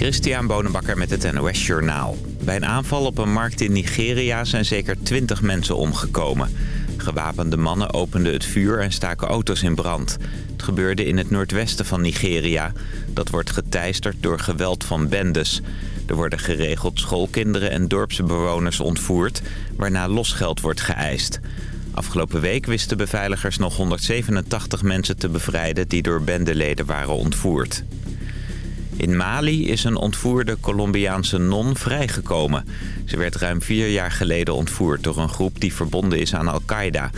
Christian Bonenbakker met het NOS Journaal. Bij een aanval op een markt in Nigeria zijn zeker 20 mensen omgekomen. Gewapende mannen openden het vuur en staken auto's in brand. Het gebeurde in het noordwesten van Nigeria. Dat wordt geteisterd door geweld van bendes. Er worden geregeld schoolkinderen en dorpsbewoners ontvoerd... waarna losgeld wordt geëist. Afgelopen week wisten beveiligers nog 187 mensen te bevrijden... die door bendeleden waren ontvoerd. In Mali is een ontvoerde Colombiaanse non vrijgekomen. Ze werd ruim vier jaar geleden ontvoerd door een groep die verbonden is aan Al-Qaeda.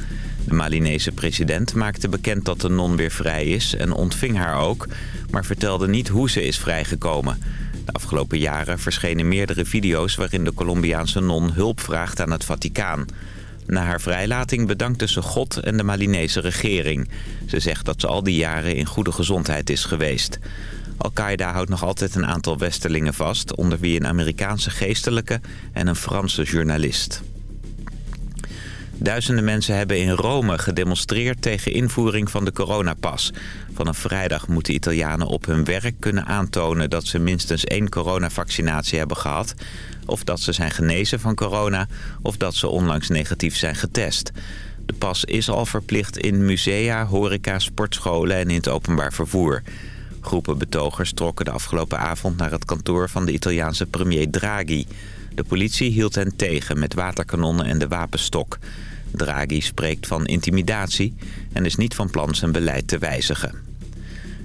De Malinese president maakte bekend dat de non weer vrij is en ontving haar ook... maar vertelde niet hoe ze is vrijgekomen. De afgelopen jaren verschenen meerdere video's waarin de Colombiaanse non hulp vraagt aan het Vaticaan. Na haar vrijlating bedankte ze God en de Malinese regering. Ze zegt dat ze al die jaren in goede gezondheid is geweest. Al-Qaeda houdt nog altijd een aantal westerlingen vast... onder wie een Amerikaanse geestelijke en een Franse journalist. Duizenden mensen hebben in Rome gedemonstreerd tegen invoering van de coronapas. Vanaf vrijdag moeten Italianen op hun werk kunnen aantonen dat ze minstens één coronavaccinatie hebben gehad. Of dat ze zijn genezen van corona of dat ze onlangs negatief zijn getest. De pas is al verplicht in musea, horeca, sportscholen en in het openbaar vervoer. Groepen betogers trokken de afgelopen avond naar het kantoor van de Italiaanse premier Draghi. De politie hield hen tegen met waterkanonnen en de wapenstok. Draghi spreekt van intimidatie en is niet van plan zijn beleid te wijzigen.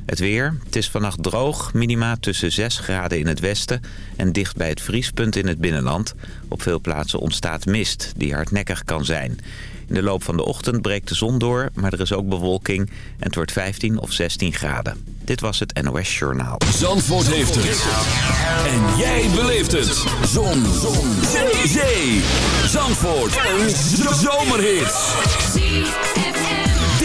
Het weer. Het is vannacht droog. Minima tussen 6 graden in het westen en dicht bij het vriespunt in het binnenland. Op veel plaatsen ontstaat mist die hardnekkig kan zijn. In de loop van de ochtend breekt de zon door, maar er is ook bewolking en het wordt 15 of 16 graden. Dit was het NOS Journaal. Zandvoort heeft het. En jij beleeft het. Zon. zon. Zee. Zandvoort. Een zomerhit.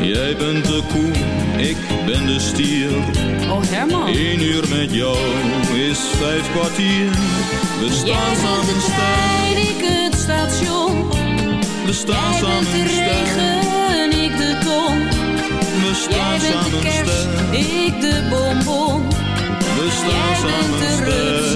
Jij bent de koe, ik ben de stier. Oh Herman, Eén uur met jou is vijf kwartier. We jij staan bent samen de sterk, trein, ik het station. we staan Jij bent samen de sterk. regen, ik de ton. We Jij staan bent de samen kers, sterk, ik de bonbon. we Jij staan bent samen de rust,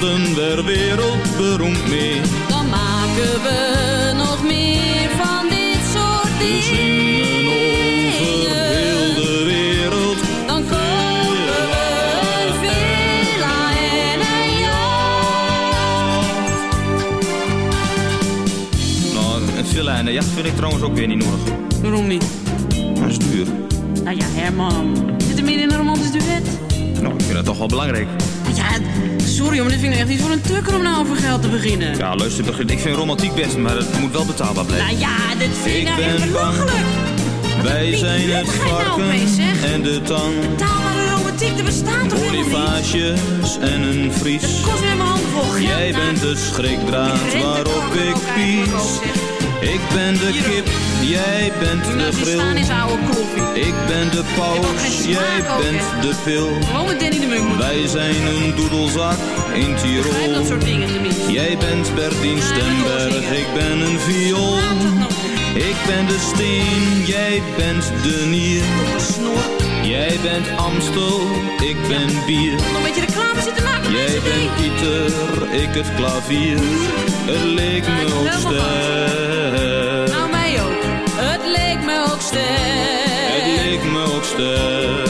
Worden we wereldberoemd mee. dan maken we nog meer van dit soort We zingen over heel dingen. de wereld. Dan kopen we een villa en een jacht. Nou, een villa en een jacht vind ik trouwens ook weer niet nodig. Waarom niet? Dat is duur. Nou ja, Herman. Zit er meer in een romantisch duet? Nou, ik vind dat toch wel belangrijk. Ja, sorry, maar dit vind ik echt niet voor een tukker om nou over geld te beginnen. Ja, luister, begin- ik vind romantiek best, maar het moet wel betaalbaar blijven. Nou ja, dit vind ik, Ik nou echt belachelijk. Wij zijn het nou varken en de tang. Betaalbare romantiek, er bestaat toch helemaal niet? En een vries. Het kost weer mijn handen vol geld. Jij nou. bent de schrikdraad waarop ik pies. Ik ben de kip, jij bent de die grill. staan is oude koffie. Ik ben de paus, jij bent de pil. Danny de. Wij zijn een doedelzak in dat Tirol. soort dingen tenminste. Jij bent Bertien Stemberg, ik ben een viool. Ik ben de steen, jij bent de nier. Jij bent Amstel, ik ben bier. Nog een beetje reclame zitten maken Jij bent. Pieter, ik het klavier. Het leek me ook sterk. Nou mij ook. Het leek me ook sterk. Het leek me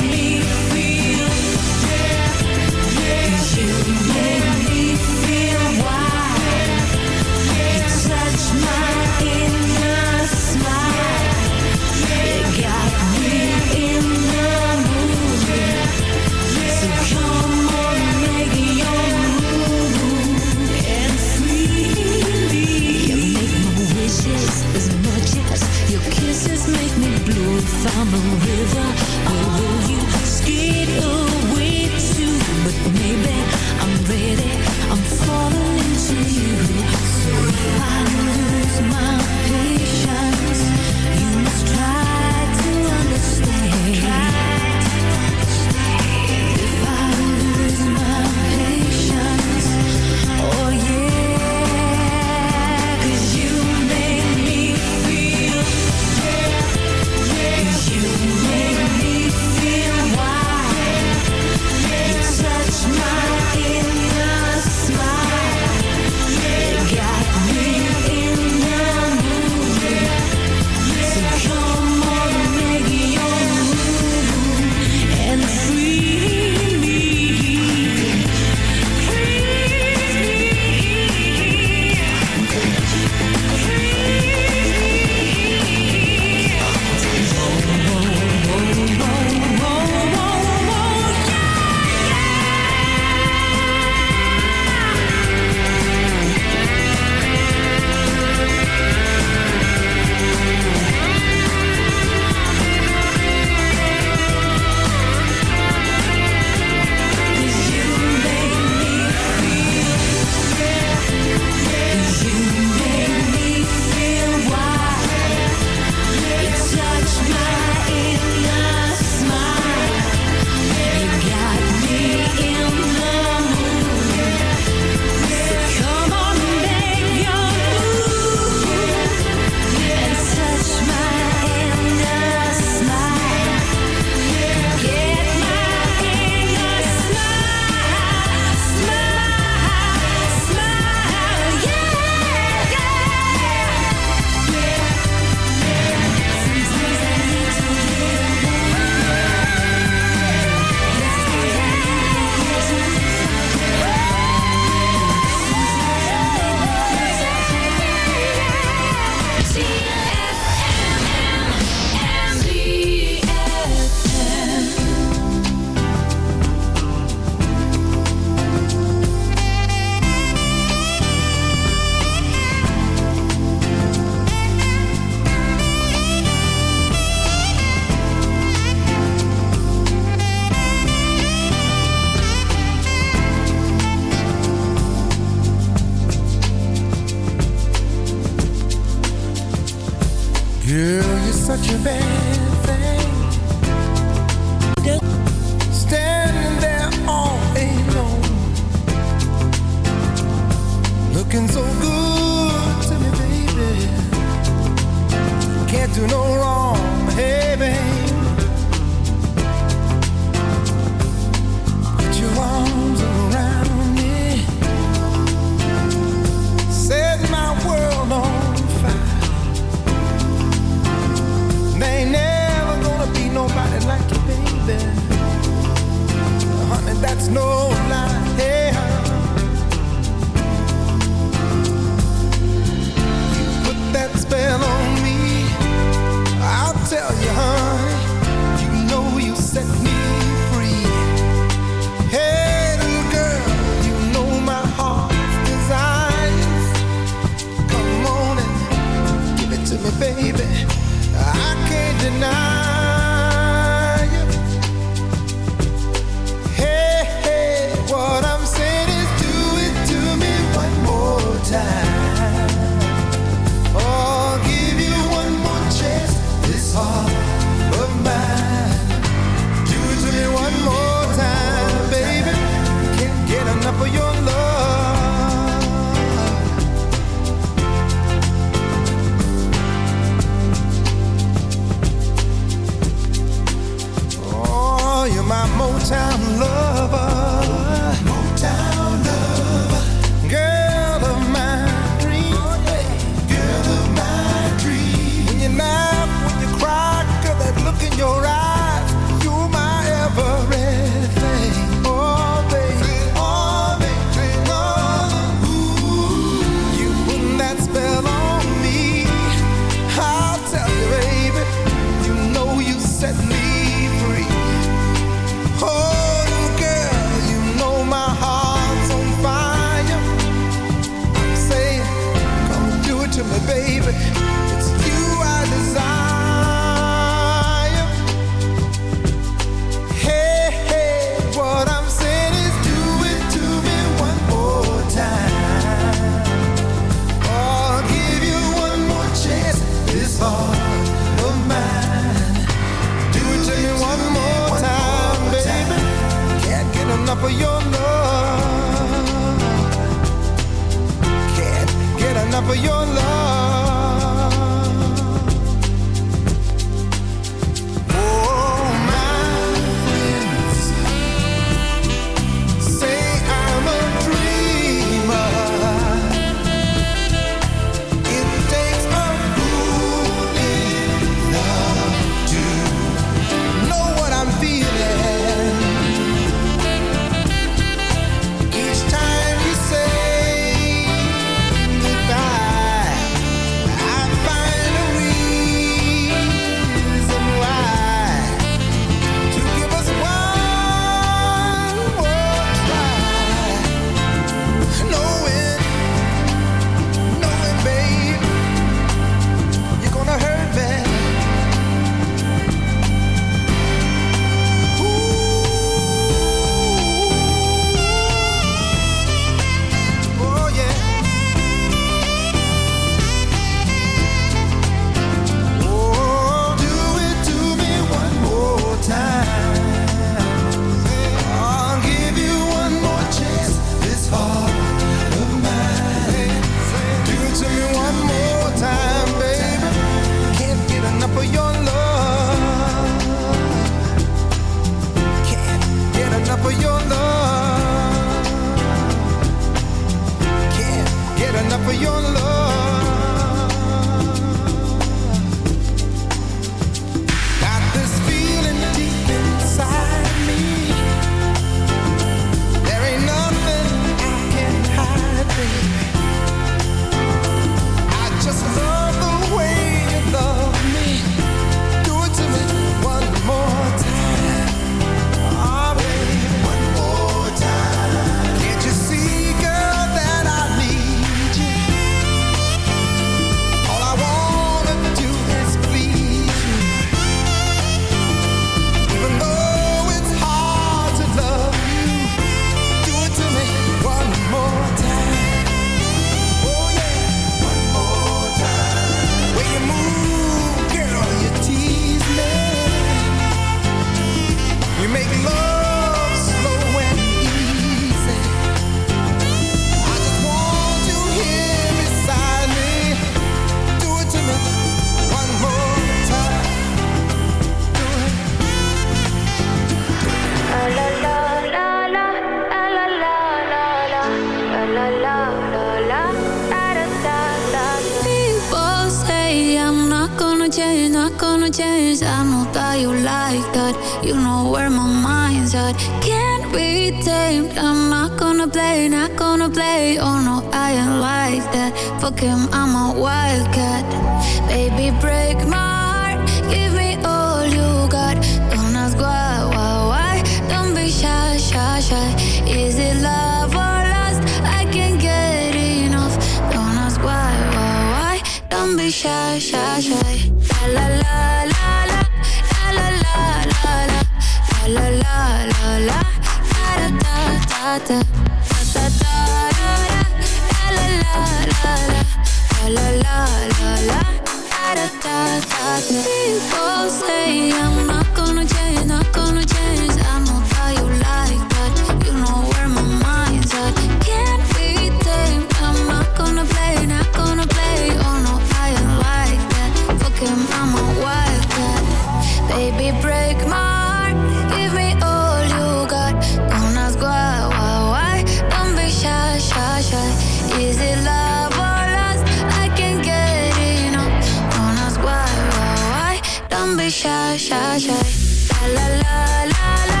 als. La la la la la,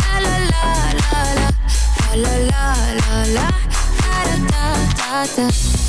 la la la la la, la la la la la, la la la la la.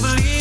believe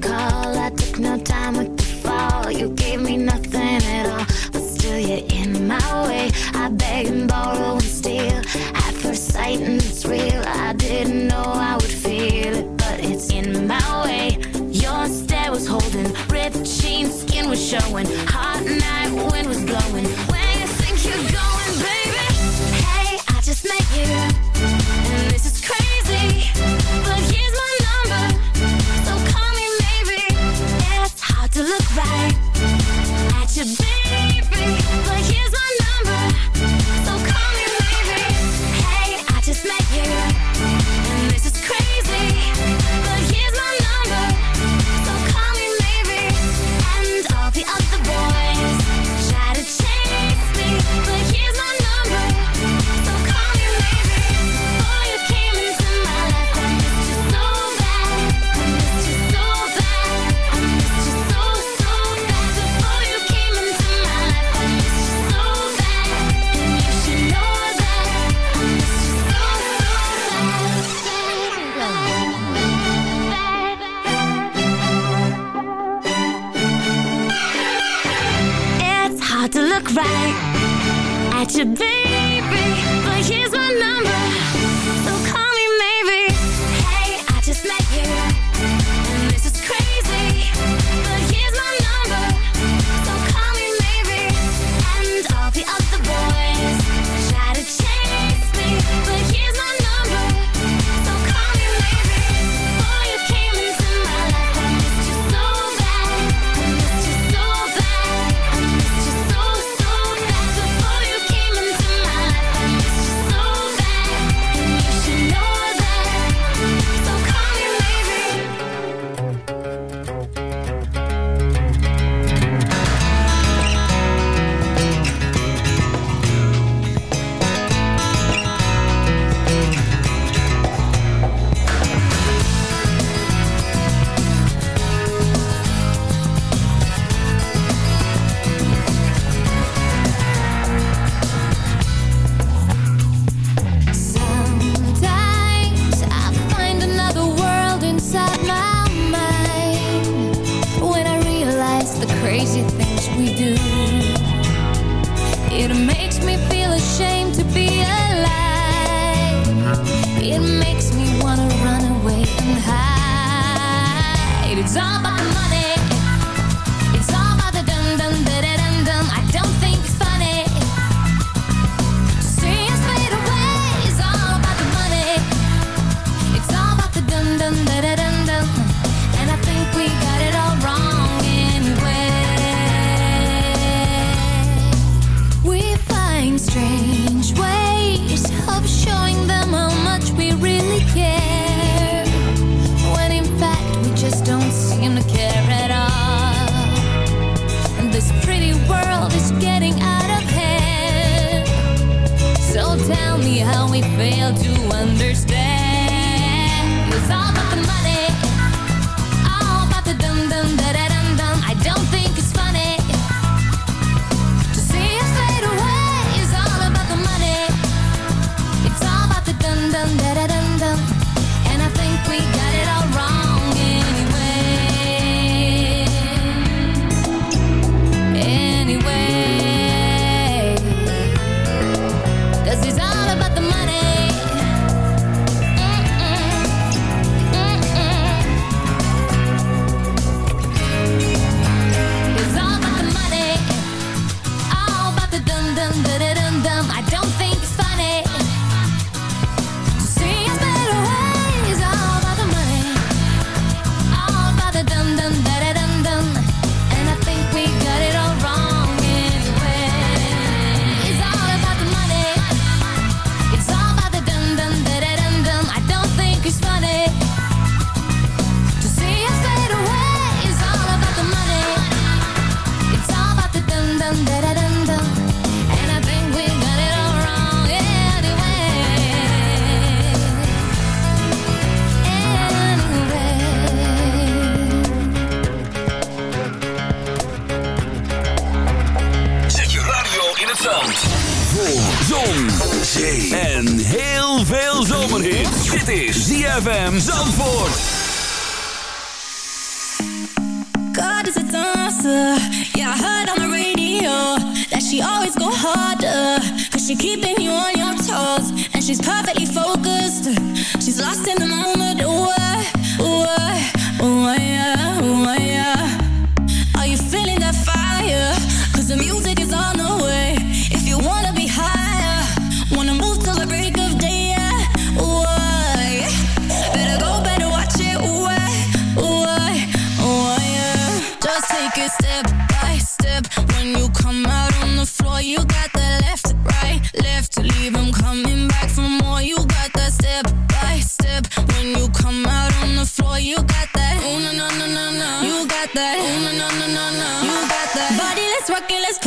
call. I took no time with the fall. You gave me nothing at all, but still you're in my way. I beg and borrow and steal at first sight, and it's real. I didn't know I would feel it, but it's in my way. Your stare was holding, ripped jeans, skin was showing, hot night wind was blowing. should be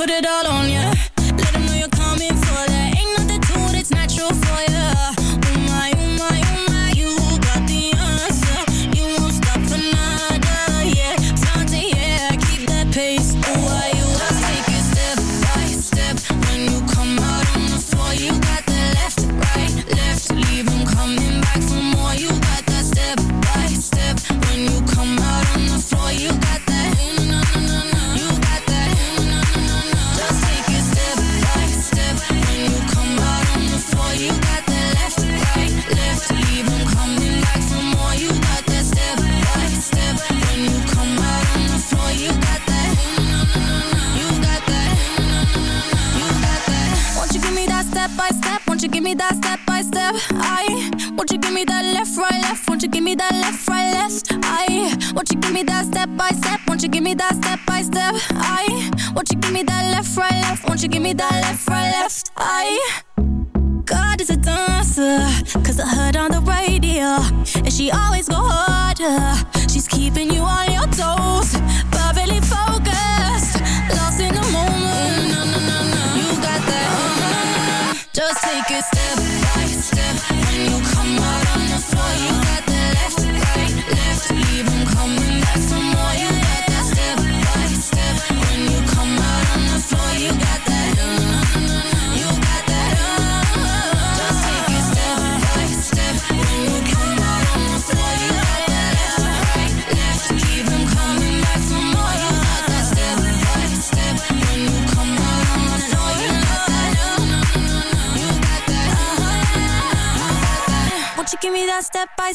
put it all on you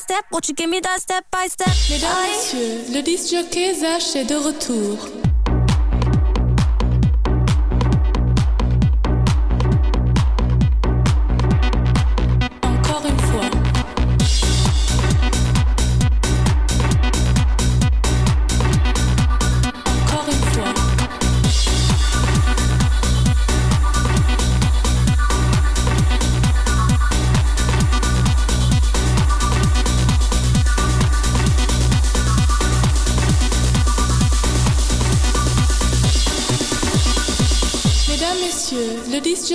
step, won't you give me that step by step? Mesdames, Messieurs, le disjockey Zach est de retour.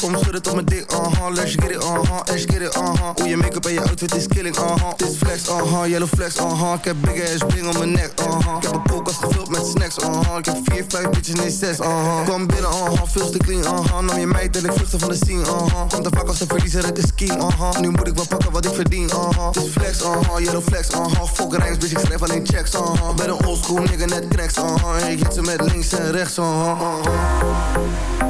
Kom schudden tot mijn dik, uh-huh. Let's get it, uh-huh, let's get it, uh-huh. Hoe je make-up en je outfit is killing, uh-huh. Dit flex, uh-huh, yellow flex, uh-huh. Ik heb big ass bling om mijn nek, uh-huh. Ik heb een koelkast gevuld met snacks, uh-huh. Ik heb vier, vijf bitches, nee zes, uh-huh. Kom binnen, uh-huh, veel te clean, uh-huh. Nam je meid en ik vluchtte van de scene, uh-huh. Komt te vaak als een verliezer uit de scheme, uh-huh. Nu moet ik wel pakken wat ik verdien, uh-huh. Dit flex, uh-huh, yellow flex, uh-huh. Fuck rijms, bitch, ik schrijf alleen checks, uh-huh. Ben een oldschool nigga, net cracks, uh-huh. Ik hit ze met links en rechts, uh-huh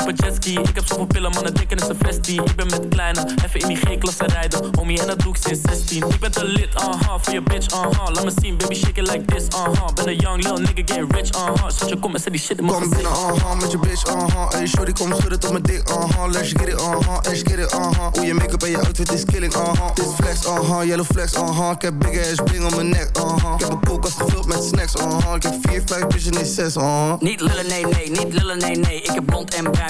op een jetski. Ik heb zoveel pillen, mannen denken is een vestie Ik ben met kleine, even in die G-klasse rijden. Homie, en dat doe ik sinds 16 Ik ben te lit, uh-huh, voor je bitch, uh-huh Laat me zien, baby, shake it like this, uh-huh Ben een young lil nigga, getting rich, uh-huh Zet je kom en zet die shit in mijn Kom binnen, uh-huh, met je bitch, uh-huh Hey, shorty, kom schudden tot mijn dik, uh-huh Let's get it, uh-huh, let's get it, uh-huh Hoe je make-up en je outfit is killing, uh-huh Dit is flex, uh-huh, yellow flex, uh-huh Ik heb big ass bling om mijn nek, uh-huh Ik heb een koelkast gevuld met snacks, uh-huh Ik heb vier, vijf bitches, nee zes, uh-huh Niet lullen, nee, nee, niet lullen, nee, nee. Ik heb blond en bruin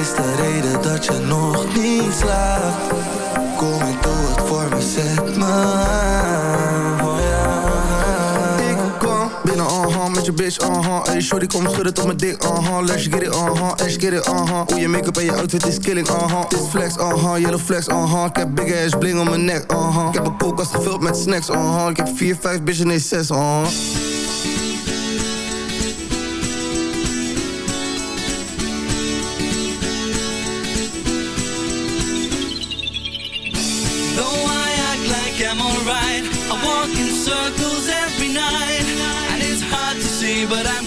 is de reden dat je nog niet slaapt? Kom en doe het voor me, zet me. Ik kom binnen, uh-huh, met je bitch, uh-huh Hey, shorty, kom schudden tot mijn dik, uh-huh Let's get it, uh-huh, let's get it, uh-huh Hoe je make-up en je outfit is killing, uh-huh Dit flex, uh-huh, yellow flex, uh-huh Ik heb big ass bling om mijn nek, uh-huh Ik heb een koelkast gevuld met snacks, uh-huh Ik heb vier, vijf bitches, nee zes, uh-huh circles every night. And it's hard to see, but I'm